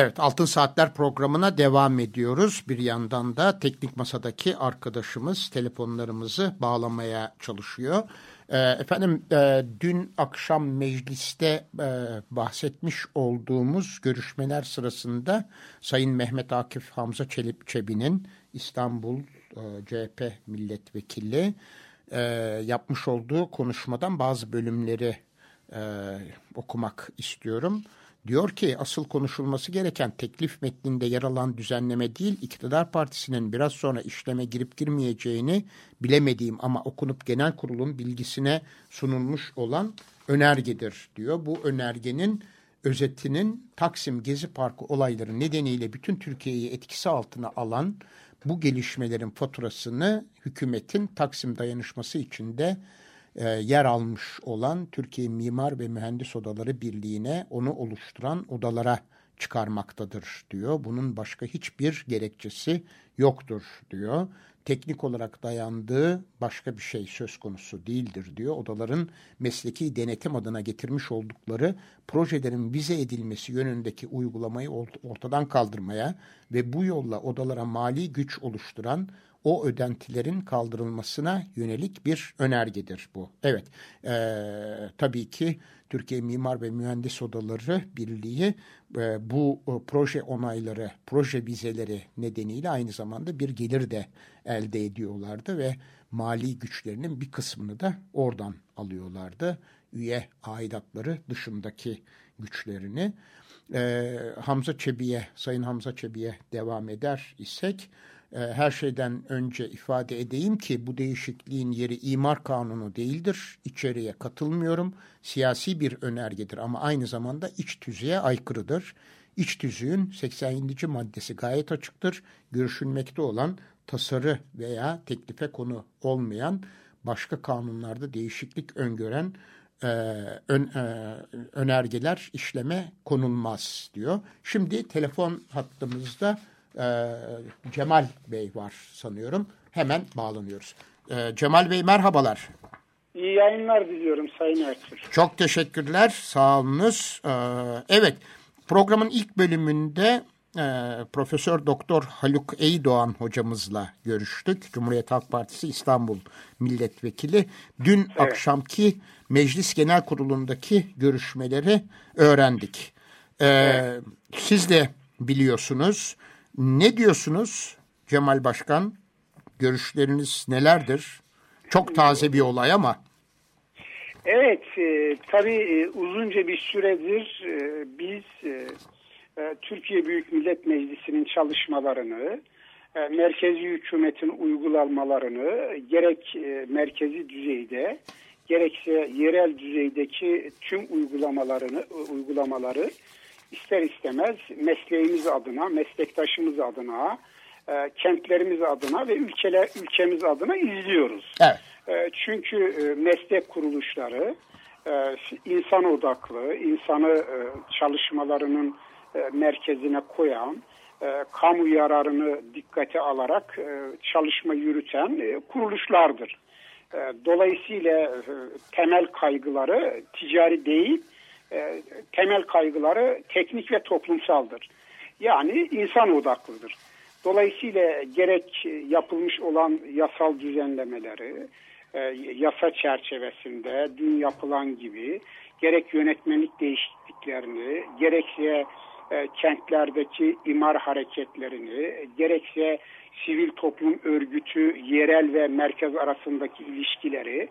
Speaker 1: Evet Altın Saatler programına devam ediyoruz. Bir yandan da teknik masadaki arkadaşımız telefonlarımızı bağlamaya çalışıyor. Ee, efendim e, dün akşam mecliste e, bahsetmiş olduğumuz görüşmeler sırasında Sayın Mehmet Akif Hamza Çelip Çebi'nin İstanbul e, CHP milletvekili yapmış olduğu konuşmadan bazı bölümleri okumak istiyorum. Diyor ki asıl konuşulması gereken teklif metninde yer alan düzenleme değil, iktidar partisinin biraz sonra işleme girip girmeyeceğini bilemediğim ama okunup genel kurulun bilgisine sunulmuş olan önergedir diyor. Bu önergenin özetinin Taksim Gezi Parkı olayları nedeniyle bütün Türkiye'yi etkisi altına alan bu gelişmelerin faturasını hükümetin Taksim dayanışması içinde e, yer almış olan Türkiye Mimar ve Mühendis Odaları Birliği'ne onu oluşturan odalara çıkarmaktadır diyor. Bunun başka hiçbir gerekçesi yoktur diyor. Teknik olarak dayandığı başka bir şey söz konusu değildir diyor. Odaların mesleki denetim adına getirmiş oldukları projelerin vize edilmesi yönündeki uygulamayı ortadan kaldırmaya ve bu yolla odalara mali güç oluşturan o ödentilerin kaldırılmasına yönelik bir önergedir bu. Evet, e, tabii ki Türkiye Mimar ve Mühendis Odaları Birliği e, bu e, proje onayları, proje vizeleri nedeniyle aynı zamanda bir gelir de elde ediyorlardı ve mali güçlerinin bir kısmını da oradan alıyorlardı. Üye aidatları dışındaki güçlerini. E, Hamza Çebi'ye, Sayın Hamza Çebi'ye devam eder isek her şeyden önce ifade edeyim ki bu değişikliğin yeri imar kanunu değildir. İçeriye katılmıyorum. Siyasi bir önergedir ama aynı zamanda iç tüzüğe aykırıdır. İç tüzüğün 87. maddesi gayet açıktır. Görüşülmekte olan tasarı veya teklife konu olmayan başka kanunlarda değişiklik öngören e, ön, e, önergeler işleme konulmaz diyor. Şimdi telefon hattımızda e, Cemal Bey var sanıyorum. Hemen bağlanıyoruz. E, Cemal Bey merhabalar.
Speaker 3: İyi yayınlar diliyorum Sayın Ertuğrul.
Speaker 1: Çok teşekkürler. Sağ olunuz. E, evet programın ilk bölümünde e, Profesör Doktor Haluk Eydoğan hocamızla görüştük. Cumhuriyet Halk Partisi İstanbul Milletvekili. Dün evet. akşamki Meclis Genel Kurulu'ndaki görüşmeleri öğrendik. E, evet. Siz de biliyorsunuz ne diyorsunuz Cemal Başkan? Görüşleriniz nelerdir? Çok taze bir olay ama.
Speaker 3: Evet, e, tabii e, uzunca bir süredir e, biz e, e, Türkiye Büyük Millet Meclisi'nin çalışmalarını, e, merkezi hükümetin uygulamalarını gerek e, merkezi düzeyde gerekse yerel düzeydeki tüm uygulamalarını uygulamaları ister istemez mesleğimiz adına, meslektaşımız adına, e, kentlerimiz adına ve ülkeler ülkemiz adına izliyoruz.
Speaker 1: Evet.
Speaker 3: E, çünkü e, meslek kuruluşları e, insan odaklı, insanı e, çalışmalarının e, merkezine koyan, e, kamu yararını dikkate alarak e, çalışma yürüten e, kuruluşlardır. E, dolayısıyla e, temel kaygıları ticari değil, e, temel kaygıları teknik ve toplumsaldır. Yani insan odaklıdır. Dolayısıyla gerek yapılmış olan yasal düzenlemeleri, e, yasa çerçevesinde dün yapılan gibi gerek yönetmenlik değişikliklerini, gerekse e, kentlerdeki imar hareketlerini, gerekse sivil toplum örgütü yerel ve merkez arasındaki ilişkileri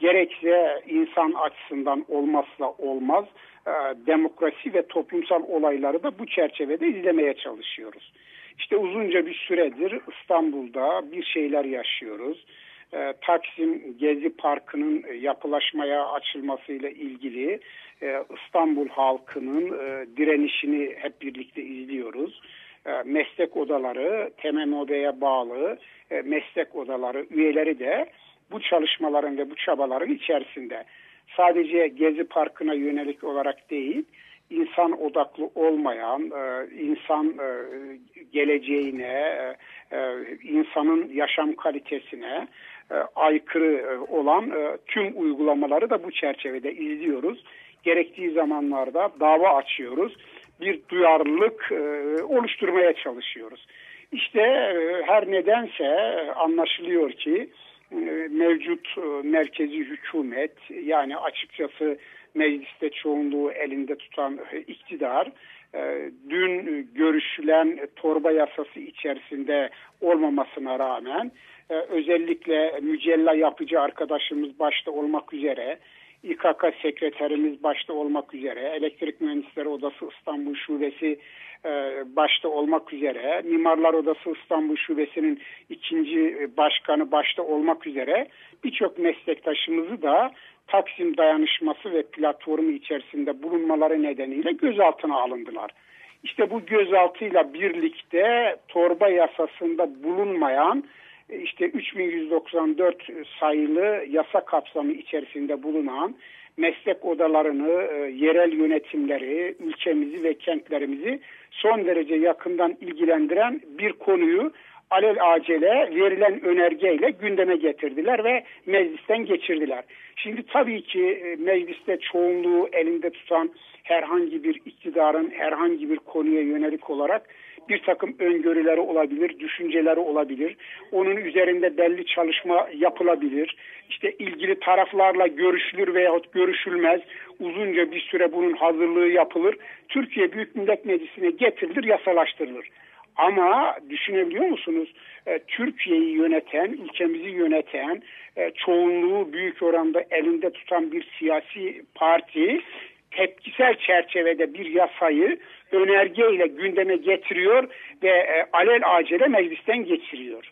Speaker 3: gerekse insan açısından olmazsa olmaz e, demokrasi ve toplumsal olayları da bu çerçevede izlemeye çalışıyoruz. İşte uzunca bir süredir İstanbul'da bir şeyler yaşıyoruz. E, Taksim Gezi Parkı'nın yapılaşmaya açılmasıyla ilgili e, İstanbul halkının direnişini hep birlikte izliyoruz. Meslek odaları, TMMOB'ye bağlı meslek odaları üyeleri de bu çalışmaların ve bu çabaların içerisinde sadece Gezi Parkı'na yönelik olarak değil, insan odaklı olmayan, e, insan e, geleceğine, e, insanın yaşam kalitesine aykırı olan tüm uygulamaları da bu çerçevede izliyoruz. Gerektiği zamanlarda dava açıyoruz. bir duyarlılık oluşturmaya çalışıyoruz. İşte her nedense anlaşılıyor ki mevcut e, merkezi hükümet yani açıkçası mecliste çoğunluğu elinde tutan iktidar dün görüşülen torba yasası içerisinde olmamasına rağmen özellikle mücella yapıcı arkadaşımız başta olmak üzere İKK sekreterimiz başta olmak üzere Elektrik Mühendisleri Odası İstanbul Şubesi e, başta olmak üzere Mimarlar Odası İstanbul Şubesi'nin ikinci başkanı başta olmak üzere birçok meslektaşımızı da Taksim dayanışması ve platformu içerisinde bulunmaları nedeniyle gözaltına alındılar. İşte bu gözaltıyla birlikte torba yasasında bulunmayan işte 3194 sayılı yasa kapsamı içerisinde bulunan meslek odalarını, e, yerel yönetimleri, ülkemizi ve kentlerimizi son derece yakından ilgilendiren bir konuyu alel acele verilen önergeyle gündeme getirdiler ve meclisten geçirdiler. Şimdi tabii ki e, mecliste çoğunluğu elinde tutan herhangi bir iktidarın herhangi bir konuya yönelik olarak bir takım öngörüleri olabilir, düşünceleri olabilir. Onun üzerinde belli çalışma yapılabilir. İşte ilgili taraflarla görüşülür veyahut görüşülmez. Uzunca bir süre bunun hazırlığı yapılır. Türkiye Büyük Millet Meclisi'ne getirilir, yasalaştırılır. Ama düşünebiliyor musunuz? E, Türkiye'yi yöneten, ülkemizi yöneten, e, çoğunluğu büyük oranda elinde tutan bir siyasi parti tepkisel çerçevede bir yasayı önergeyle gündeme getiriyor ve e, alel acele meclisten geçiriyor.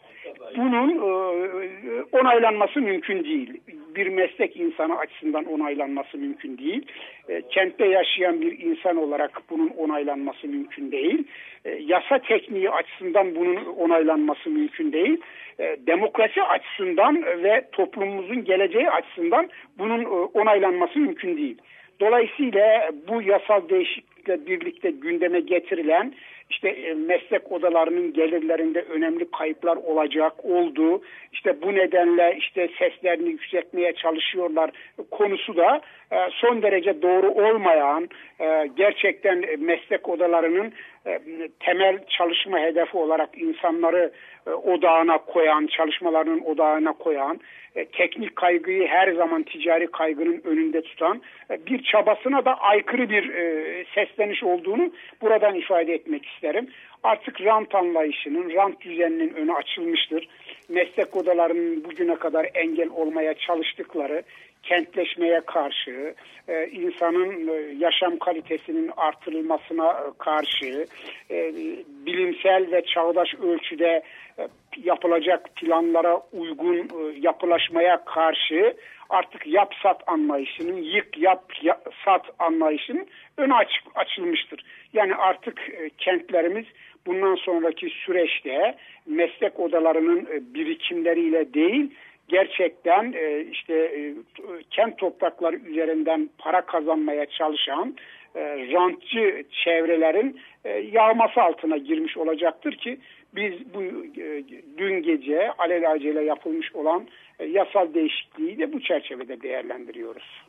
Speaker 3: Bunun e, onaylanması mümkün değil. Bir meslek insanı açısından onaylanması mümkün değil. E, kentte yaşayan bir insan olarak bunun onaylanması mümkün değil. E, yasa tekniği açısından bunun onaylanması mümkün değil. E, demokrasi açısından ve toplumumuzun geleceği açısından bunun e, onaylanması mümkün değil. Dolayısıyla bu yasal değişiklikle birlikte gündeme getirilen işte e, meslek odalarının gelirlerinde önemli kayıplar olacak oldu. İşte bu nedenle işte seslerini yükseltmeye çalışıyorlar konusu da son derece doğru olmayan e, gerçekten meslek odalarının temel çalışma hedefi olarak insanları odağına koyan, çalışmalarının odağına koyan, teknik kaygıyı her zaman ticari kaygının önünde tutan bir çabasına da aykırı bir sesleniş olduğunu buradan ifade etmek isterim. Artık rant anlayışının, rant düzeninin önü açılmıştır. Meslek odalarının bugüne kadar engel olmaya çalıştıkları kentleşmeye karşı, e, insanın e, yaşam kalitesinin artırılmasına karşı, e, bilimsel ve çağdaş ölçüde yapılacak planlara uygun yapılaşmaya karşı artık yap sat anlayışının, yık yap, sat anlayışının önü aç, açılmıştır. Yani artık kentlerimiz bundan sonraki süreçte meslek odalarının birikimleriyle değil, gerçekten e, işte e, kent toprakları üzerinden para kazanmaya çalışan e, rantçı çevrelerin yağması altına girmiş olacaktır ki biz bu dün gece alelacele yapılmış olan yasal değişikliği de bu çerçevede değerlendiriyoruz.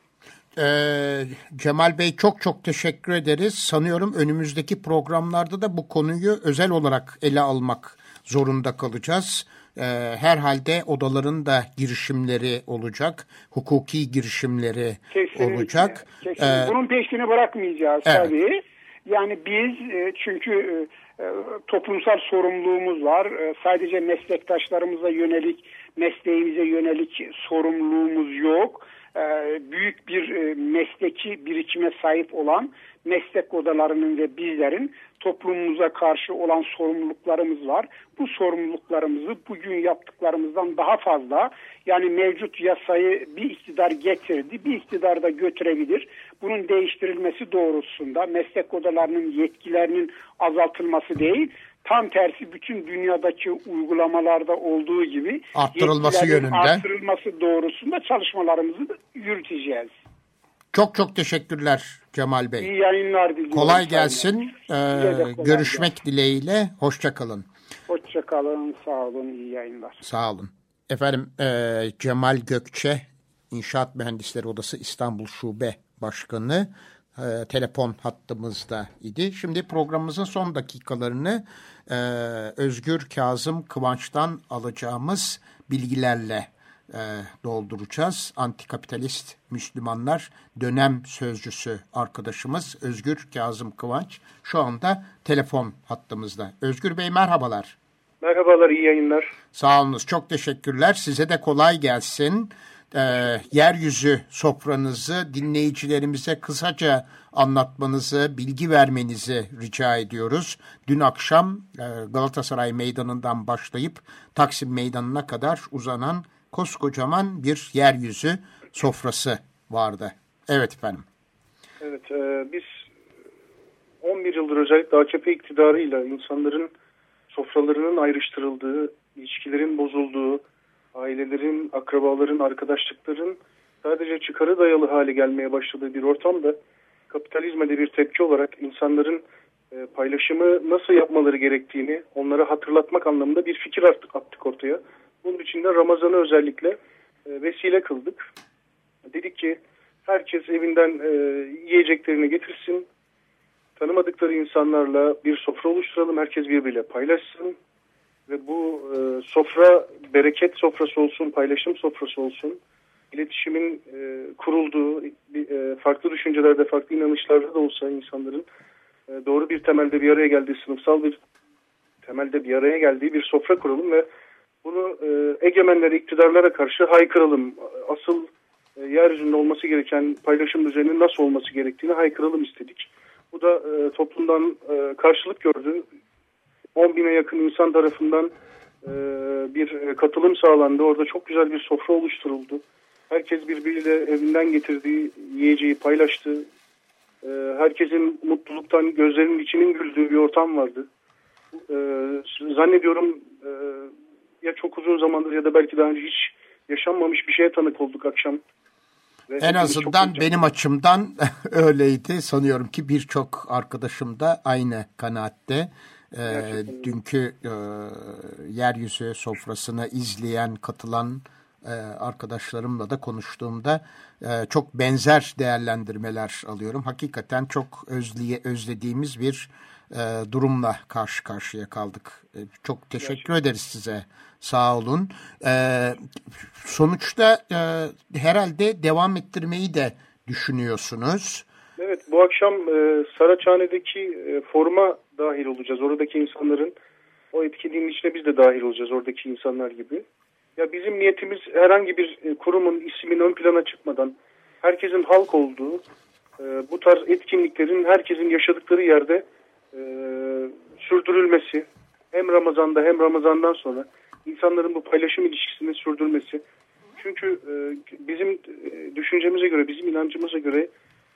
Speaker 1: Ee, Cemal Bey çok çok teşekkür ederiz. Sanıyorum önümüzdeki programlarda da bu konuyu özel olarak ele almak zorunda kalacağız. Ee, herhalde odaların da girişimleri olacak, hukuki girişimleri kesinlikle, olacak.
Speaker 3: Kesinlikle. Ee, Bunun peşini bırakmayacağız evet. tabii. Yani biz e, çünkü e, toplumsal sorumluluğumuz var. E, sadece meslektaşlarımıza yönelik, mesleğimize yönelik sorumluluğumuz yok. Büyük bir mesleki birikime sahip olan meslek odalarının ve bizlerin toplumumuza karşı olan sorumluluklarımız var. Bu sorumluluklarımızı bugün yaptıklarımızdan daha fazla yani mevcut yasayı bir iktidar getirdi, bir iktidar da götürebilir. Bunun değiştirilmesi doğrultusunda meslek odalarının yetkilerinin azaltılması değil, tam tersi bütün dünyadaki uygulamalarda olduğu gibi
Speaker 1: arttırılması yönünde
Speaker 3: arttırılması doğrusunda çalışmalarımızı yürüteceğiz.
Speaker 1: Çok çok teşekkürler Cemal Bey.
Speaker 3: İyi yayınlar diliyorum.
Speaker 1: Kolay gelsin. Ee, kolay görüşmek gelsin. dileğiyle. Hoşçakalın.
Speaker 3: Hoşçakalın. Sağ olun. İyi yayınlar.
Speaker 1: Sağ olun. Efendim e, Cemal Gökçe İnşaat Mühendisleri Odası İstanbul Şube Başkanı e, telefon hattımızda idi. Şimdi programımızın son dakikalarını e, Özgür Kazım Kıvanç'tan alacağımız bilgilerle e, dolduracağız. Antikapitalist Müslümanlar dönem sözcüsü arkadaşımız Özgür Kazım Kıvanç şu anda telefon hattımızda. Özgür Bey merhabalar.
Speaker 4: Merhabalar, iyi yayınlar.
Speaker 1: Sağ olunuz, çok teşekkürler. Size de kolay gelsin. Ee, yeryüzü sofranızı dinleyicilerimize kısaca anlatmanızı, bilgi vermenizi rica ediyoruz. Dün akşam e, Galatasaray Meydanı'ndan başlayıp Taksim Meydanı'na kadar uzanan koskocaman bir yeryüzü sofrası vardı. Evet efendim.
Speaker 4: Evet, e, biz 11 yıldır özellikle AKP iktidarıyla insanların sofralarının ayrıştırıldığı, ilişkilerin bozulduğu, ailelerin, akrabaların, arkadaşlıkların sadece çıkarı dayalı hale gelmeye başladığı bir ortamda kapitalizme de bir tepki olarak insanların e, paylaşımı nasıl yapmaları gerektiğini onlara hatırlatmak anlamında bir fikir attık ortaya. Bunun için de Ramazan'ı özellikle e, vesile kıldık. Dedik ki herkes evinden e, yiyeceklerini getirsin, tanımadıkları insanlarla bir sofra oluşturalım. Herkes birbiriyle paylaşsın. Ve bu e, sofra bereket sofrası olsun, paylaşım sofrası olsun. İletişimin kurulduğu, farklı düşüncelerde, farklı inanışlarda da olsa insanların doğru bir temelde bir araya geldiği, sınıfsal bir temelde bir araya geldiği bir sofra kuralım ve bunu e, egemenlere, iktidarlara karşı haykıralım. Asıl e, yeryüzünde olması gereken paylaşım düzeninin nasıl olması gerektiğini haykıralım istedik. Bu da e, toplumdan e, karşılık gördü. 10 bine yakın insan tarafından e, bir katılım sağlandı. Orada çok güzel bir sofra oluşturuldu. Herkes birbiriyle evinden getirdiği yiyeceği paylaştı. E, herkesin mutluluktan gözlerinin içinin güldüğü bir ortam vardı. E, zannediyorum e, uzun zamandır ya da belki daha önce hiç yaşanmamış bir şeye tanık olduk akşam.
Speaker 1: En azından benim açımdan öyleydi. Sanıyorum ki birçok arkadaşım da aynı kanaatte. E, dünkü e, yeryüzü sofrasını izleyen, katılan e, arkadaşlarımla da konuştuğumda e, çok benzer değerlendirmeler alıyorum. Hakikaten çok özleye, özlediğimiz bir e, durumla karşı karşıya kaldık. E, çok teşekkür Gerçekten. ederiz size. Sağ olun. E, sonuçta e, herhalde devam ettirmeyi de düşünüyorsunuz.
Speaker 4: Evet bu akşam e, Saraçhane'deki e, foruma dahil olacağız. Oradaki insanların o etkinliğin içine biz de dahil olacağız oradaki insanlar gibi. Ya bizim niyetimiz herhangi bir e, kurumun ismin ön plana çıkmadan herkesin halk olduğu e, bu tarz etkinliklerin herkesin yaşadıkları yerde e, sürdürülmesi hem Ramazan'da hem Ramazan'dan sonra insanların bu paylaşım ilişkisini sürdürmesi. Çünkü e, bizim e, düşüncemize göre, bizim inancımıza göre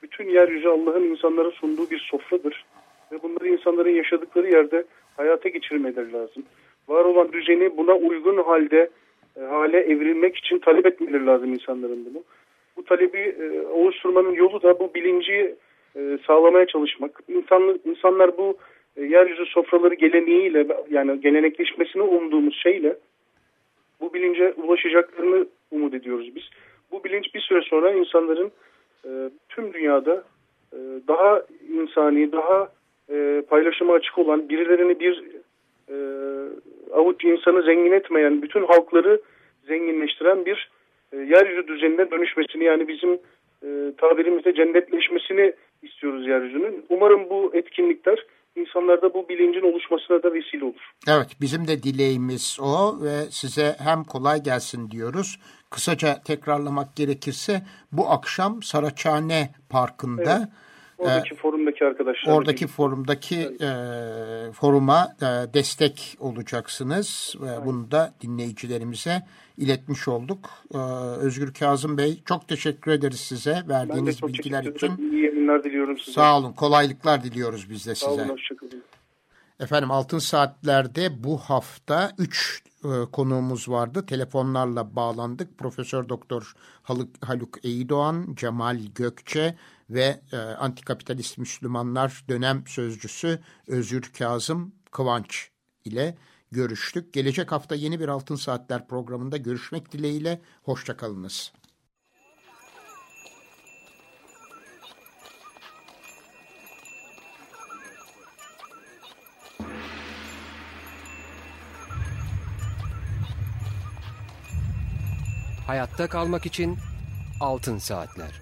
Speaker 4: bütün yeryüzü Allah'ın insanlara sunduğu bir sofradır. Ve bunları insanların yaşadıkları yerde hayata geçirmeleri lazım. Var olan düzeni buna uygun halde e, hale evrilmek için talep etmeleri lazım insanların bunu. Bu talebi e, oluşturmanın yolu da bu bilinci e, sağlamaya çalışmak. İnsan, insanlar bu e, yeryüzü sofraları geleneğiyle yani gelenekleşmesini umduğumuz şeyle bu bilince ulaşacaklarını umut ediyoruz biz. Bu bilinç bir süre sonra insanların e, tüm dünyada e, daha insani, daha e, paylaşıma açık olan, birilerini bir avuç insanı zengin etmeyen, bütün halkları zenginleştiren bir e, yeryüzü düzenine dönüşmesini yani bizim e, tabirimizde cennetleşmesini istiyoruz yeryüzünün. Umarım bu etkinlikler insanlarda bu bilincin oluşmasına da vesile olur.
Speaker 1: Evet bizim de dileğimiz o ve size hem kolay gelsin diyoruz. Kısaca tekrarlamak gerekirse bu akşam Saraçhane Parkı'nda evet.
Speaker 4: Oradaki e, forumdaki arkadaşlar.
Speaker 1: Oradaki forumdaki evet. e, foruma e, destek olacaksınız. ve Bunu da dinleyicilerimize iletmiş olduk. E, Özgür Kazım Bey çok teşekkür ederiz size verdiğiniz bilgiler için.
Speaker 4: İyi yayınlar diliyorum size.
Speaker 1: Sağ olun. Kolaylıklar diliyoruz biz de size. Sağ
Speaker 4: olun. Hoşçakalın.
Speaker 1: Efendim Altın Saatler'de bu hafta 3 e, konuğumuz vardı. Telefonlarla bağlandık. Profesör Doktor Haluk Eydoğan, Cemal Gökçe ve e, antikapitalist Müslümanlar dönem sözcüsü Özgür Kazım Kıvanç ile görüştük. Gelecek hafta yeni bir Altın Saatler programında görüşmek dileğiyle. Hoşçakalınız.
Speaker 5: Hayatta kalmak için Altın Saatler.